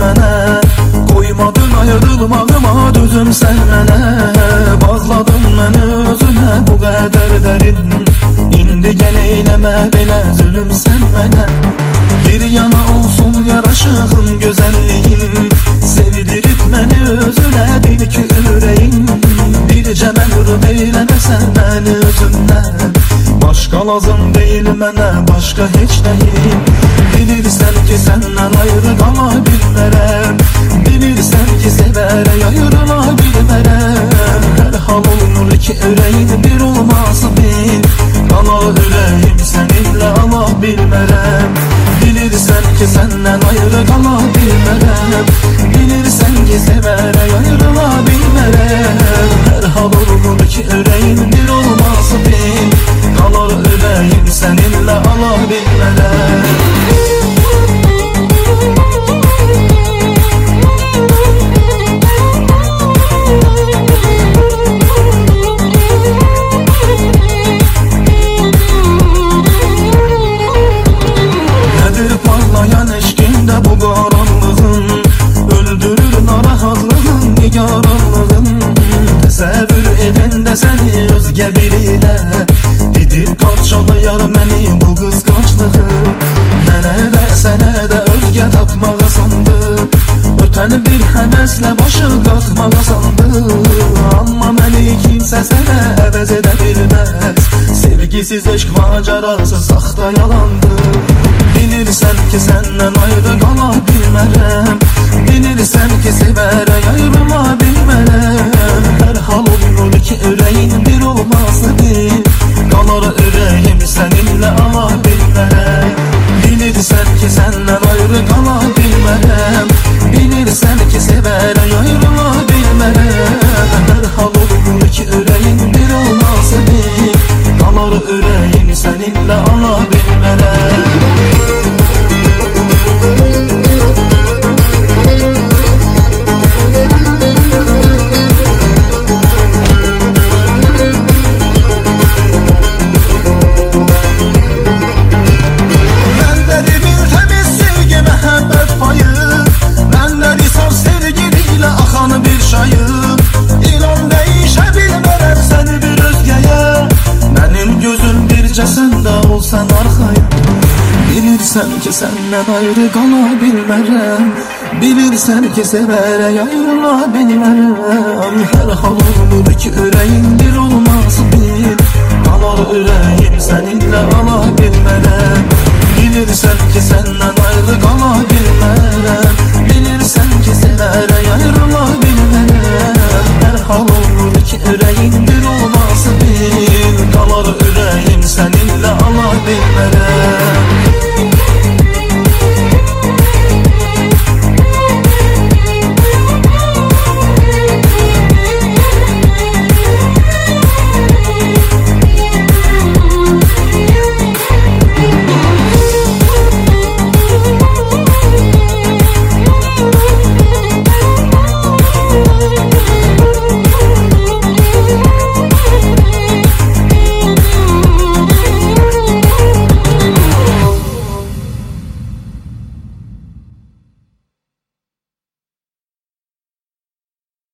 mənə Qoymadın ayrılmağıma düzüm sen mənə Bağladın məni özünə bu qədər dərin İndi gəl eyləmə belə zülüm sen mənə Bir yana olsun yaraşığın gözəlliyin Sevdirib məni özünə bil ki ürəyin Bircə məğrub eyləməsən məni özündən Başqa lazım deyil mənə, başqa heç nəyin Bilirsən ki, səndən ayrı qala bilmərəm Bilirsən ki, sevərək ayrıla bilmərəm Hər hal olunur ki, ürəyin bir olması bil Qala ürəyim səninlə ala bilmərəm Bilirsən ki, səndən bu qaranlığın Öldürür narahatlığın, nigaranlığın Təsəvvür edəndə səni özgə birilə Didir qarşılayar məni bu qısqanclığı Mənə də sənə də özgə tapmağa sandı Ötən bir həvəslə başı qalxmağa sandı. Amma məni kimsə sənə əvəz edə bilməz İlgisiz eşk macerası sahte yalandı Bilirsen ki senden ayrı kalan bilmerem Bilirsen ki severe yaybı Bilirsen ki senden ayrı kalabilmerem Bilirsen ki severe ayrıla benimerem Her hamurumdaki yüreğindir o.